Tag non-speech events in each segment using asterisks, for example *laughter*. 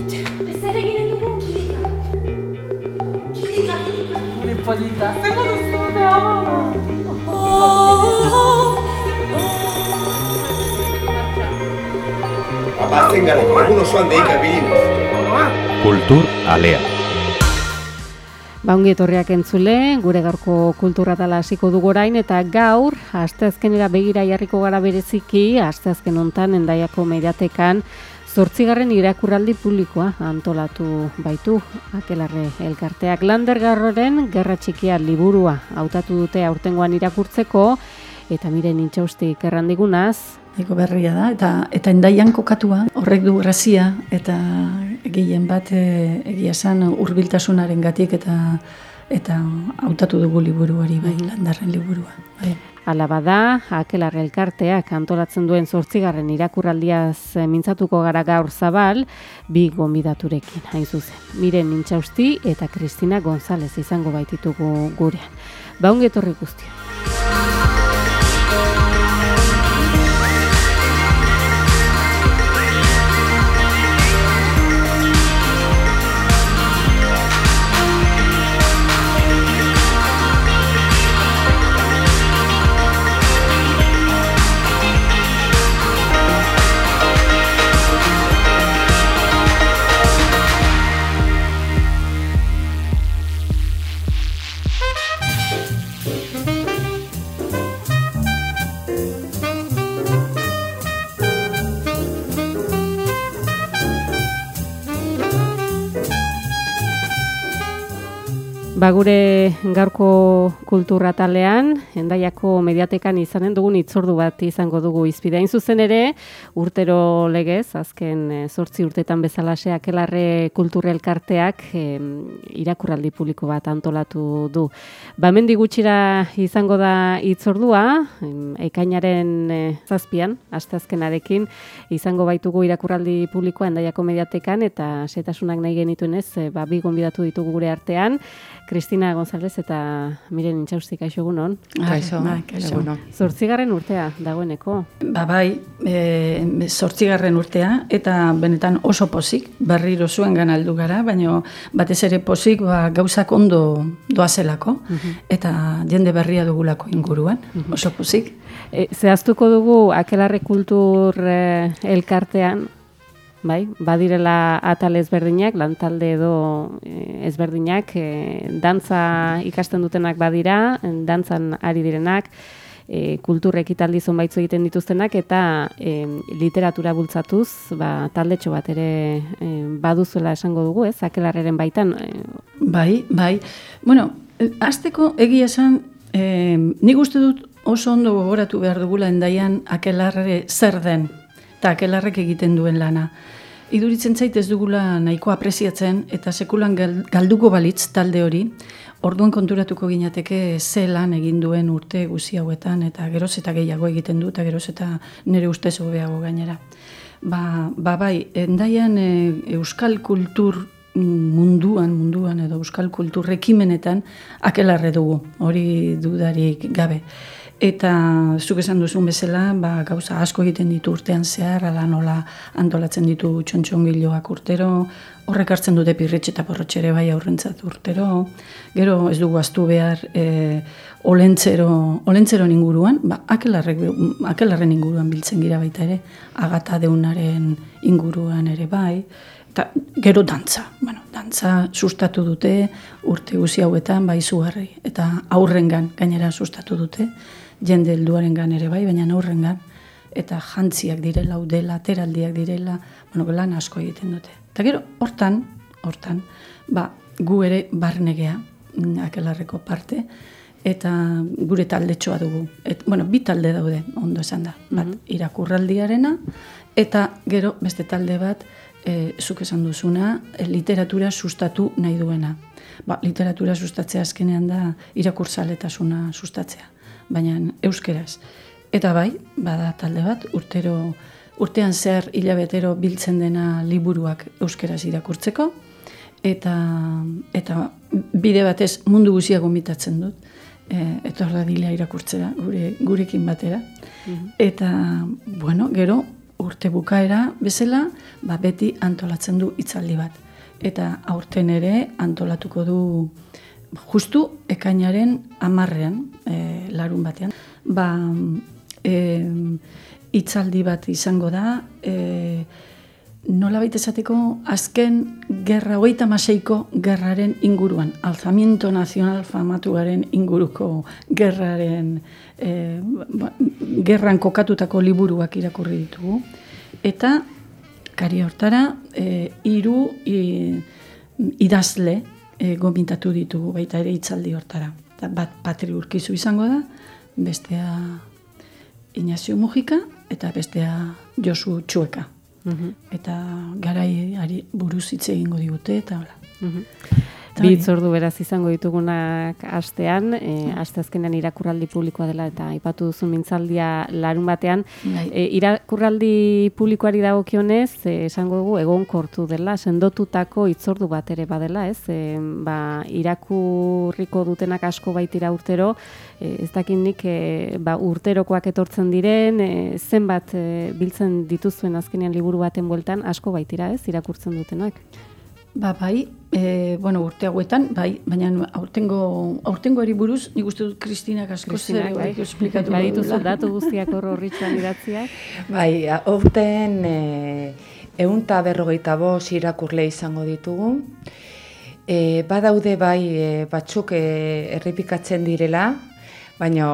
Ez ere ginen dugu kilika. Kilika, kilika. Gure polita. Zer duzu, da? Abasten gara, egun osoan deika bilinez. Kultur alea. Baungi etorriak entzule, gure gaurko kulturatala hasiko dugu orain eta gaur, asteazkenera begira jarriko gara bereziki, asteazken hontan endaiako mediatekan, zortzigarren irakurraldi publikoa antolatu baitu, akelarre elkarteak Lander Garroren Gerra Txikia liburua hautatu dute aurtengoan irakurtzeko, eta miren intxaustik errandigunaz, Eko berria da, eta, eta endaian kokatua, horrek du grazia, eta gehien bat e, egia esan urbiltasunaren gatik, eta eta hautatu dugu liburu hori, bai, landarren liburua. Bai. Ala bada, akelarre elkarteak antolatzen duen zortzigarren irakurraldiaz eh, mintzatuko gara gaur zabal, bi gonbidaturekin, hain zuzen. Miren Nintxausti eta Kristina González izango baititugu gurean. Baungi etorri Ba gure gaurko kultura talean, endaiako mediatekan izanen dugun itzordu bat izango dugu izpide. Hain zuzen ere, urtero legez, azken eh, zortzi urtetan bezalase akelarre kultura elkarteak em, irakurraldi publiko bat antolatu du. Ba mendi gutxira izango da itzordua, em, ekainaren eh, zazpian, asteazkenarekin, izango baitugu irakurraldi publikoa endaiako mediatekan, eta setasunak nahi genituen ez, eh, ba, bi gonbidatu ditugu gure artean, Kristina González eta Miren Intxausti, kaixo egunon. Kaixo, bai, kaixo. Zortzigarren urtea dagoeneko. Ba bai, e, zortzigarren urtea, eta benetan oso pozik, berriro zuen aldu gara, baina batez ere pozik ba, gauzak ondo doazelako, eta jende berria dugulako inguruan, oso pozik. E, zehaztuko dugu akelarre kultur eh, elkartean, bai, badirela atal ezberdinak, lantalde edo eh, ezberdinak, eh, dantza ikasten dutenak badira, dantzan ari direnak, e, kultur ekitaldi zonbaitzu egiten dituztenak eta e, literatura bultzatuz, ba, taldetxo bat ere e, baduzuela esango dugu, ez? Akelarreren baitan. E, Bai, bai. Bueno, hasteko egia esan, eh, nik uste dut oso ondo gogoratu behar dugula endaian akelarre zer den, eta akelarrek egiten duen lana. Iduritzen zait ez dugula nahiko apreziatzen eta sekulan gal- galduko balitz talde hori, orduan konturatuko ginateke ze lan egin duen urte guzi hauetan eta geroz eta gehiago egiten du eta geroz eta nire ustez hobeago gainera. Ba, ba bai, endaian e, euskal kultur munduan, munduan edo euskal kultur ekimenetan akelarre dugu, hori dudarik gabe. Eta zuk esan duzun bezala, ba, gauza asko egiten ditu urtean zehar, ala nola antolatzen ditu txontxongiloak urtero, horrek hartzen dute pirritx eta porrotxere bai aurrentzat urtero, gero ez dugu aztu behar e, olentzero, olentzero inguruan, ba, akelarrek, akelarren inguruan biltzen gira baita ere, agata deunaren inguruan ere bai, eta gero dantza, bueno, dantza sustatu dute urte guzi hauetan bai izugarri, eta aurrengan gainera sustatu dute, jende helduarengan ere bai, baina aurrengan, eta jantziak direla, ude lateraldiak direla, bueno, lan asko egiten dute. Eta gero, hortan, hortan, ba, gu ere barnegea, mm, akelarreko parte, eta gure taldetxoa dugu. Et, bueno, bi talde daude, ondo esan da. Bat, irakurraldiarena, eta gero beste talde bat, e, zuk esan duzuna, e, literatura sustatu nahi duena. Ba, literatura sustatzea azkenean da irakurzaletasuna sustatzea, baina euskeraz. Eta bai, bada talde bat, urtero, urtean zer hilabetero biltzen dena liburuak euskeraz irakurtzeko, eta, eta bide batez mundu guzia gomitatzen dut, e, etor da dila irakurtzera, gure, gurekin batera. Eta, bueno, gero, urte bukaera bezala, ba, beti antolatzen du hitzaldi bat. Eta aurten ere antolatuko du justu ekainaren amarrean, e, larun batean. Ba, e, hitzaldi bat izango da, e, nola baita esateko azken gerra, hogeita maseiko gerraren inguruan, alzamiento nazional famatuaren inguruko gerraren, e, ba, gerran kokatutako liburuak irakurri ditugu. Eta, kari hortara, e, iru i, idazle e, gomintatu ditugu baita ere hitzaldi hortara. Bat patri urkizu izango da, bestea Ignacio Mujika eta bestea Josu Txueka. Mhm. Eta garai buruz hitz egingo digute eta hola. Eta Bi hori. hitzordu beraz izango ditugunak astean, e, aste azkenean irakurraldi publikoa dela eta aipatu duzu mintzaldia larun batean. E, irakurraldi publikoari dagokionez, e, esango dugu egonkortu dela, sendotutako hitzordu bat ere badela, ez? E, ba, irakurriko dutenak asko baitira urtero, e, ez dakinik e, ba, urterokoak etortzen diren, e, zenbat e, biltzen dituzuen azkenean liburu baten bueltan asko baitira, ez? Irakurtzen dutenak. Ba, bai, e, bueno, urte hauetan, bai, baina aurtengo, aurtengoari buruz, nik uste dut Kristinak asko Kristinak, bai. esplikatu *laughs* duela. datu guztiak hor horritxuan idatziak. *laughs* Bai, aurten e, eunta berrogeita bost irakurle izango ditugu. E, badaude bai e, batzuk e, errepikatzen direla, baina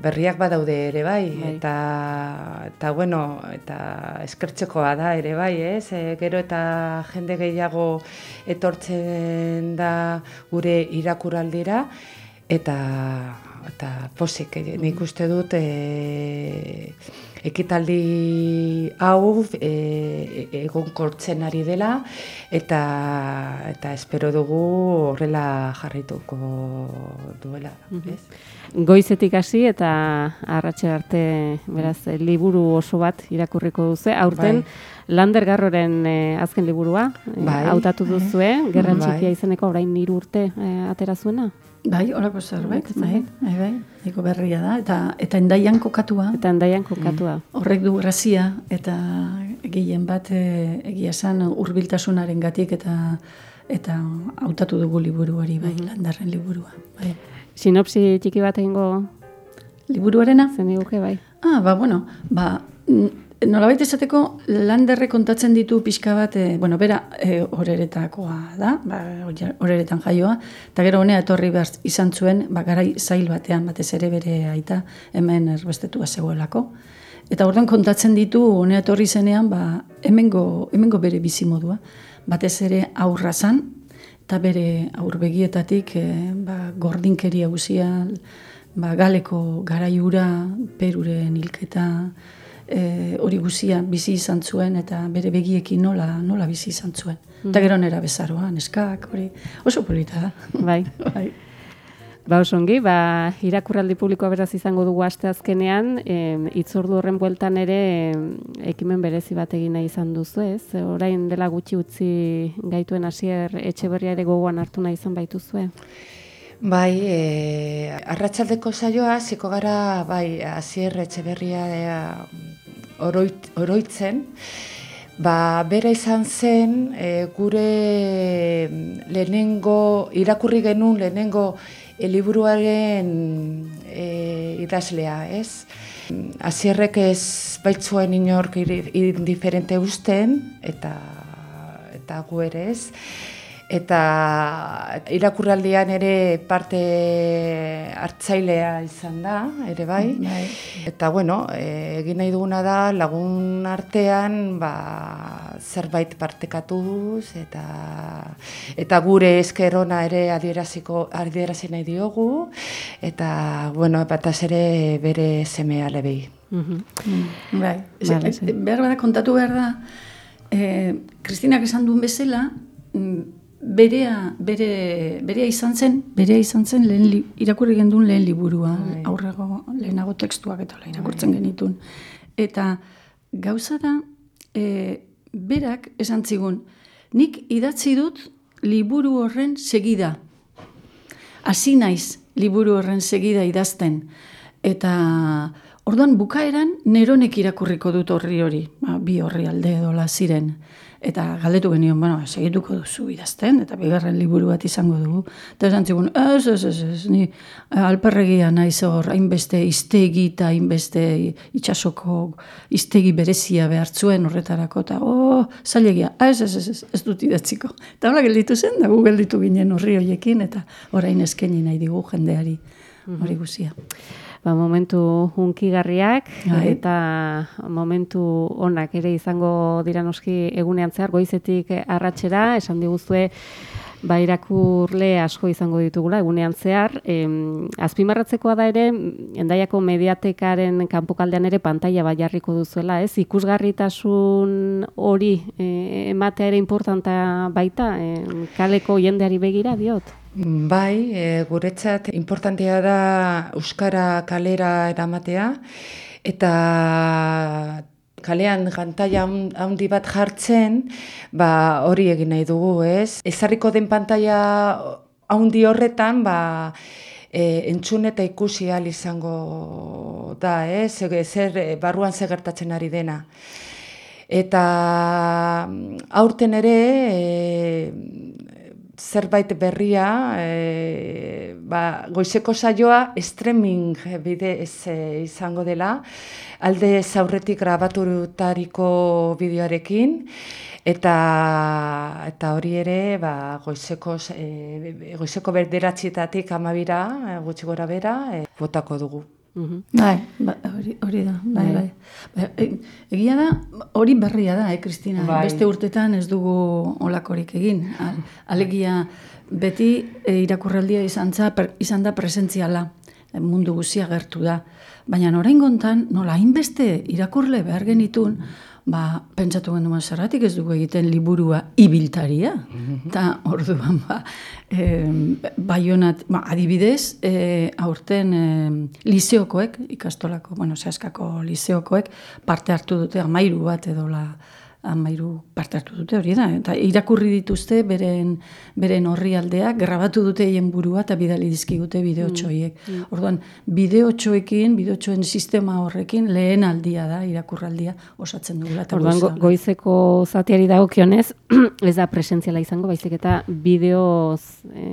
berriak badaude ere bai, Bai. eta, eta bueno, eta eskertzekoa da ere bai, ez? E, gero eta jende gehiago etortzen da gure irakuraldira, eta eta posik, nik uste dut e, ekitaldi hau e, egonkortzen ari dela eta eta espero dugu horrela jarrituko duela, ez? Goizetik hasi eta arratxe arte, beraz, liburu oso bat irakurriko duzu. Aurten, Lander Garroren eh, azken liburua, eh, Bai. hautatu duzue, gerra Bai. txikia izeneko orain hiru urte eh, atera zuena. Bai, horako zerbait, Bai, bai, bai, bai, berria da, eta, eta endaian kokatua. Eta handaian kokatua. Horrek du grazia eta gehien bat e, egia esan hurbiltasunaren gatik eta eta hautatu dugu liburu hori bai, landarren liburua. Bai. Sinopsi txiki bat egingo Liburuarena? zen iguke bai. Ah, ba, bueno, ba, mm, nolabait esateko landerre kontatzen ditu pixka bat, e, bueno, bera e, horeretakoa da, ba, horeretan jaioa, eta gero honea etorri behar izan zuen, ba, garai zail batean, batez ere bere aita, hemen erbestetua zegoelako. Eta orduan kontatzen ditu honea etorri zenean, ba, hemengo, hemengo bere bizimodua, batez ere aurra zan, eta bere aurbegietatik e, ba, gordinkeria guzia, ba, galeko garaiura, peruren hilketa, e, hori guzia bizi izan zuen, eta bere begiekin nola, nola bizi izan zuen. Eta gero nera bezaroa, neskak, hori oso polita da. Bai. *laughs* bai. Ba, oso ongi, ba, irakurraldi publikoa beraz izango dugu aste azkenean, em, itzordu horren bueltan ere em, ekimen berezi bat egin nahi izan duzu, ez? Orain dela gutxi utzi gaituen hasier etxeberria ere gogoan hartu nahi izan baituzue. Bai, e, arratsaldeko saioa ziko gara bai hasier etxeberria e, oroit, oroitzen. Ba, bera izan zen e, gure lehenengo irakurri genuen lehenengo e, liburuaren e, idazlea, ez? Hasierrek ez baitzuen inork indiferente usten eta eta gu ere ez. Eta irakurraldian ere parte hartzailea izan da, ere bai. Bai. Eta bueno, e, egin nahi duguna da lagun artean ba, zerbait partekatuz eta eta gure eskerona ere adieraziko adierazi nahi diogu eta bueno, bataz ere bere seme alebei. Mhm. Bai. Vale, sí. behar bada kontatu behar da, e, Kristinak esan duen bezala, mm, berea, bere, berea izan zen, berea izan zen lehen li, irakurri gendun lehen liburua, Bai. aurrego lehenago tekstuak eta hola irakurtzen genitun. Eta gauza da, e, berak esan zigun, nik idatzi dut liburu horren segida. Hasi naiz liburu horren segida idazten. Eta Orduan bukaeran neronek irakurriko dut horri hori, ba, bi horri alde edola ziren. Eta galdetu genion, bueno, segituko duzu idazten, eta bigarren liburu bat izango dugu. Eta esan zigun, ez, ez, ez, ez, ni eh, alperregia naiz hor, hainbeste iztegi eta hainbeste itxasoko iztegi berezia behartzuen horretarako, eta, oh, zailegia, ez, ez, ez, ez, ez dut idatziko. Eta hola gelditu zen, da gu gelditu ginen horri horiekin, eta orain eskaini nahi digu jendeari hori guzia. Ba, momentu hunkigarriak Bai. eta momentu onak ere izango dira noski egunean zehar goizetik arratsera esan diguzue ba irakurle asko izango ditugula egunean zehar. Em, azpimarratzekoa da ere endaiako mediatekaren kanpokaldean ere pantalla bat jarriko duzuela ez? Ikusgarritasun hori e, ematea ere importanta baita em, kaleko jendeari begira diot? Bai, e, guretzat importantea da Euskara kalera eramatea, eta kalean pantalla handi bat jartzen, ba hori egin nahi dugu, ez? Ezarriko den pantalla handi horretan, ba, e, entzun eta ikusi ahal izango da, ez? Zer, e, barruan zer gertatzen ari dena. Eta mm, aurten ere e, zerbait berria, e, ba, goizeko saioa streaming bidez e, izango dela, alde zaurretik grabaturutariko bideoarekin, eta, eta hori ere ba, goizeko, e, goizeko berderatzietatik amabira, e, gutxi gora bera, e, botako dugu. Mhm. Bai, ba, hori, hori da, bai, bai. Ba, e- egia da, hori berria da, eh, Kristina? Bai. Beste urtetan ez dugu olakorik egin. Alegia, beti e, irakurraldia izan, za, per, izan da presentziala, mundu guzia gertu da. Baina orain gontan, nola hainbeste irakurle behar genitun, ba, pentsatu genuen zerratik ez dugu egiten liburua ibiltaria. Eta orduan, ba, e, baionat, ba, adibidez, e, aurten e, liseokoek, ikastolako, bueno, zehaskako liseokoek, parte hartu dute, amairu bat edola, amairu parte hartu dute hori da, eta irakurri dituzte beren, beren horri aldeak, grabatu dute hien burua eta bidali dizkigute bideotxoiek. Orduan, bideotxoekin, bideotxoen sistema horrekin lehen aldia da, irakurraldia osatzen dugula. Orduan go- goizeko zatiari dagokionez *clears throat* ez da presentziala izango, baizik eta bideoz e,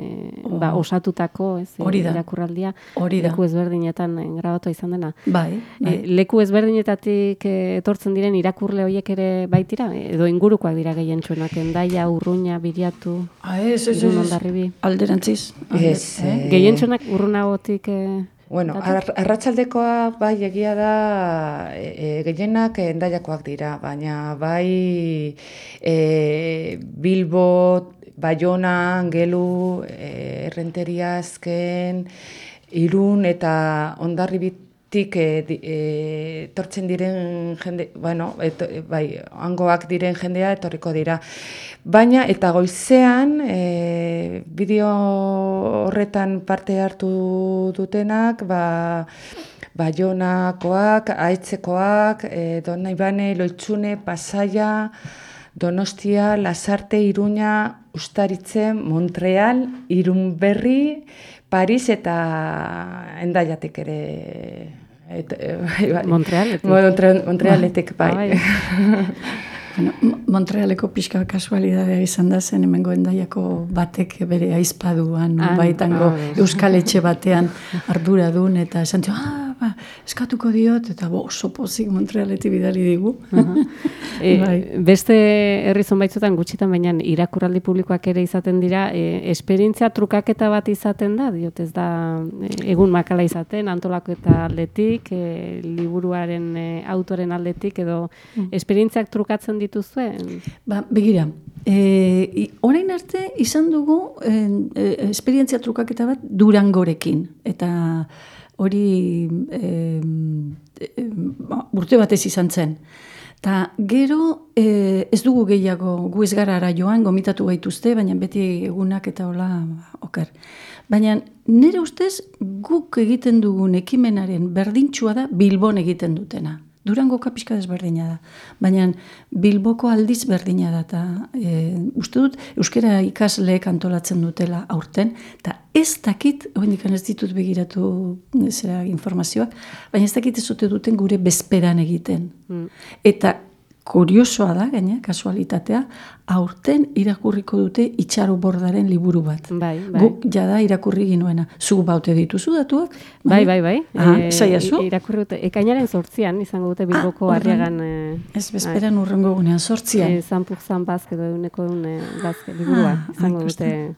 ba, osatutako ez, e, Hori da. irakurraldia Hori da. leku ezberdinetan e, grabatu izan dena. Bai, bai. E, leku ezberdinetatik e, etortzen diren irakurle horiek ere baitira, edo ingurukoak dira gehientsuenak, endaia, urruña, biriatu, Ah, ez, ez, ez, ondarribi. Alderantziz. Ez, eh? eh, Gehientsunak urrunagotik e, Bueno, ar, arratsaldekoa bai egia da e, e, gehienak endaiakoak dira, baina bai e, Bilbo, Bayona, Angelu, e, Errenteria azken, Irun eta Hondarribitik e, di- e, etortzen diren jende, bueno, eto, e, bai, hangoak diren jendea etorriko dira. Baina eta goizean e, bideo horretan parte hartu dutenak, ba, Baionakoak, Aitzekoak, e, Dona Ibane, Loitzune, Pasaia, Donostia, Lasarte, Iruña, Ustaritze, Montreal, Irunberri, Paris eta Endaiatik ere. Et, e, bai, *laughs* bai. Montrealetik. Montre- Montrealetik, bai. Ah, bai. *laughs* Bueno, Mo- Montrealeko pixka kasualidadea izan da zen hemengo endaiako batek bere aizpaduan Ah, baitango ah. euskal etxe batean *laughs* arduradun eta esan ah, ba, eskatuko diot eta bo, oso pozik Montrealeti bidali digu. *laughs* E, Bai. Beste herri zonbaitzutan gutxitan baina irakurraldi publikoak ere izaten dira, e, esperientzia trukaketa bat izaten da, diot ez da e, egun makala izaten, antolaketa aldetik, e, liburuaren e, autoren aldetik, edo Mm. esperientziak trukatzen dituzue? Ba, begira, e, orain arte izan dugu e, e, esperientzia trukaketa bat durangorekin. Eta hori e, e, urte batez izan zen. Ta gero e, ez dugu gehiago gu ez gara ara joan, gomitatu gaituzte, baina beti egunak eta hola ba, oker. Baina nire ustez guk egiten dugun ekimenaren berdintxua da Bilbon egiten dutena. Durango pixka desberdina da. Baina Bilboko aldiz berdina da. Ta, e, uste dut, euskera ikasleek antolatzen dutela aurten, eta ez dakit, oendik ez ditut begiratu zera informazioak, baina ez dakit ez dute duten gure bezperan egiten. Eta kuriosoa da, gaine, kasualitatea, aurten irakurriko dute itxaru bordaren liburu bat. Bai, bai. Guk jada irakurri ginuena. Zu baute dituzu datuak? Bai, bai, bai. Ah, Eh, i- Irakurri dute, ekainaren sortzian, izango dute Bilboko Ah, harriagan... eh, Ez bezperan urrengo gunean, sortzian. Eh, zanpuk zan bazk edo eguneko egun eh, bazk liburua Ah, izango ah, dute ikusten.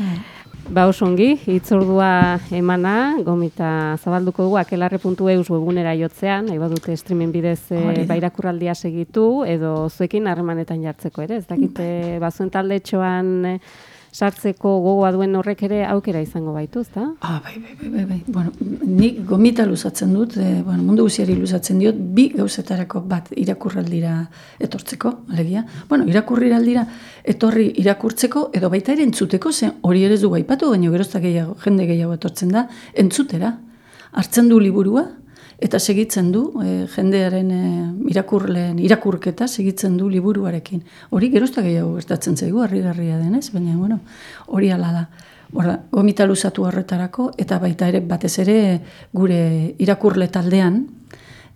Ah, Ba oso ongi, hitzordua emana, gomita zabalduko dugu akelarre.eus webunera jotzean, nahi badute streaming bidez e, da. ba irakurraldia segitu, edo zuekin harremanetan jartzeko ere, ez dakite bazuen taldetxoan e, sartzeko gogoa duen horrek ere aukera izango baitu, ezta? Ah, bai, bai, bai, bai, bai. Bueno, nik gomita luzatzen dut, e, bueno, mundu guziari luzatzen diot, bi gauzetarako bat irakurraldira etortzeko, alegia. Bueno, irakurraldira etorri irakurtzeko, edo baita ere entzuteko, zen hori ere ez du aipatu, baina gerozta gehiago, jende gehiago etortzen da, entzutera. Hartzen du liburua, eta segitzen du, e, jendearen e, irakurleen irakurketa segitzen du liburuarekin. Hori gerozta gehiago gertatzen zaigu, harrigarria denez, baina, bueno, hori ala da. Horda, gomita luzatu horretarako, eta baita ere batez ere gure irakurle taldean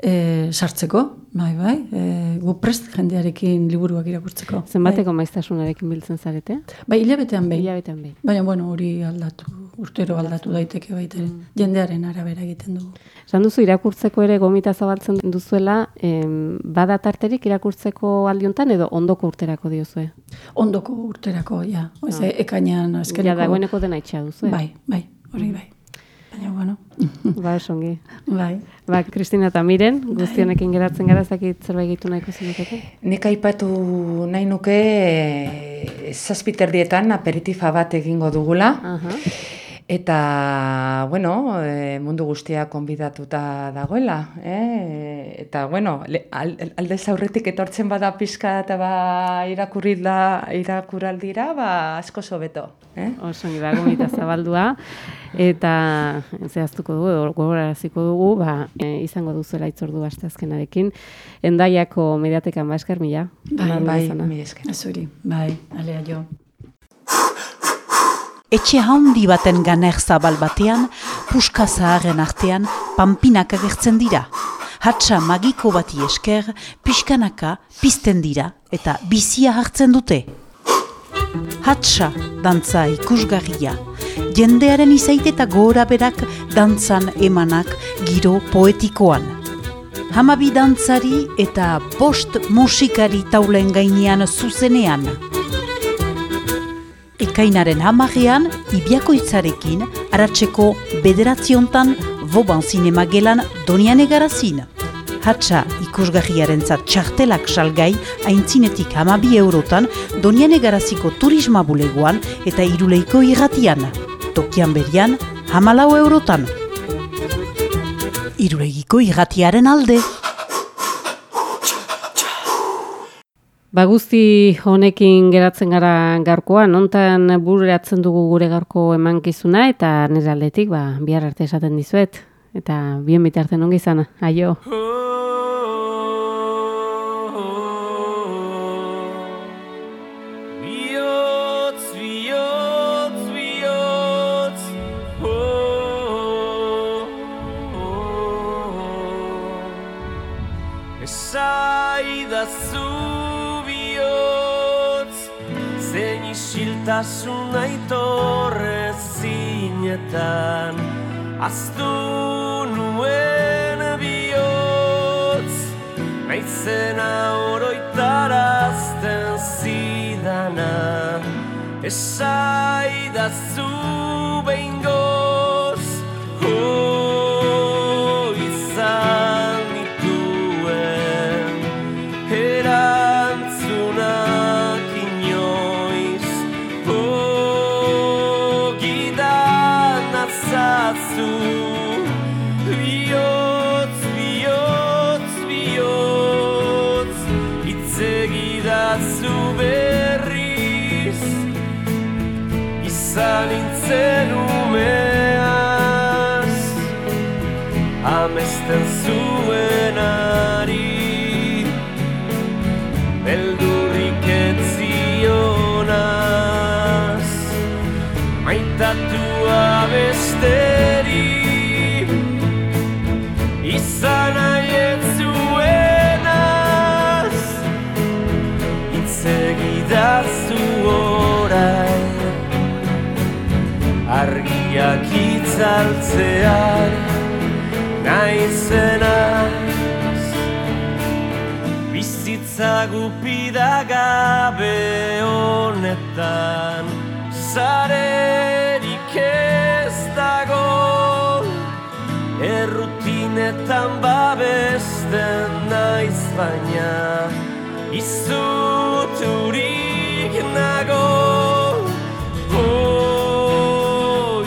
e, sartzeko, bai, bai, e, gu prest jendearekin liburuak irakurtzeko. Zenbateko maiztasunarekin biltzen zarete? Bai, hilabetean behin. Hilabetean behin. Baina, bueno, hori aldatu, urtero aldatu daiteke baita ere. Jendearen arabera egiten dugu. Esan duzu irakurtzeko ere gomita zabaltzen duzuela, em, bada tarterik irakurtzeko aldiuntan edo ondoko urterako diozue? Ondoko urterako, ja. Ez, ekainan azkeneko. Ja, dagoeneko dena itxea duzu. Bai, bai, hori bai. Baina, bueno, Ba, oso ongi. bai. Ba, Kristina eta Miren, guztionekin geratzen gara, ez dakit zerbait gitu nahiko zenukete? Nik aipatu nahi nuke e, zazpiterdietan aperitifa bat egingo dugula. Aha. Eta, bueno, e, mundu guztia konbidatuta dagoela. Eh? Eta, bueno, le- al- alde zaurretik etortzen bada pizka eta ba irakurrila, irakuraldira, ba asko sobeto. Eh? Oso ongi da, gomita zabaldua. Eta zehaztuko dugu, gogoraraziko dugu, ba, e, izango duzuela itzordu asteazkenarekin. Endaiako mediatekan ba esker mila. Bai, Bai, duzana. mi esker. Ez hori, bai, alea jo. Etxe handi baten ganer zabal batean, puska zaharren artean, pampinak agertzen dira. Hatsa magiko bati esker, pixkanaka pizten dira eta bizia hartzen dute. Hatsa dantza ikusgarria. Jendearen izait eta gora berak dantzan emanak giro poetikoan. Hamabi dantzari eta post musikari taulen gainean zuzenean. Ekainaren hamarrean, ibiakoitzarekin, aratzeko bederatziontan, Voban Zinema gelan donian egarazin. Hatsa ikusgarriaren txartelak salgai, aintzinetik hamabi eurotan, donian egaraziko turisma bulegoan eta iruleiko irratian. Tokian berian, hamalau eurotan. Irulegiko irratiaren alde. Ba guzti honekin geratzen gara gaurkoa, nontan bururatzen dugu gure gaurko emankizuna eta nire aldetik, ba, bihar arte esaten dizuet. Eta bien bitarten ongi izana, aio. Isiltasun aitorre zinetan, aztu nuen bihotz, naizena oroitarazten zidana, esaidazu behingoz, maitatua besteri izan nahi ez zuenaz itzegidazu orain. Argiak itzaltzean naizenaz bizitza gupida gabe honetan zarerik ez dago errutinetan babesten naiz baina izuturik nago. Oh,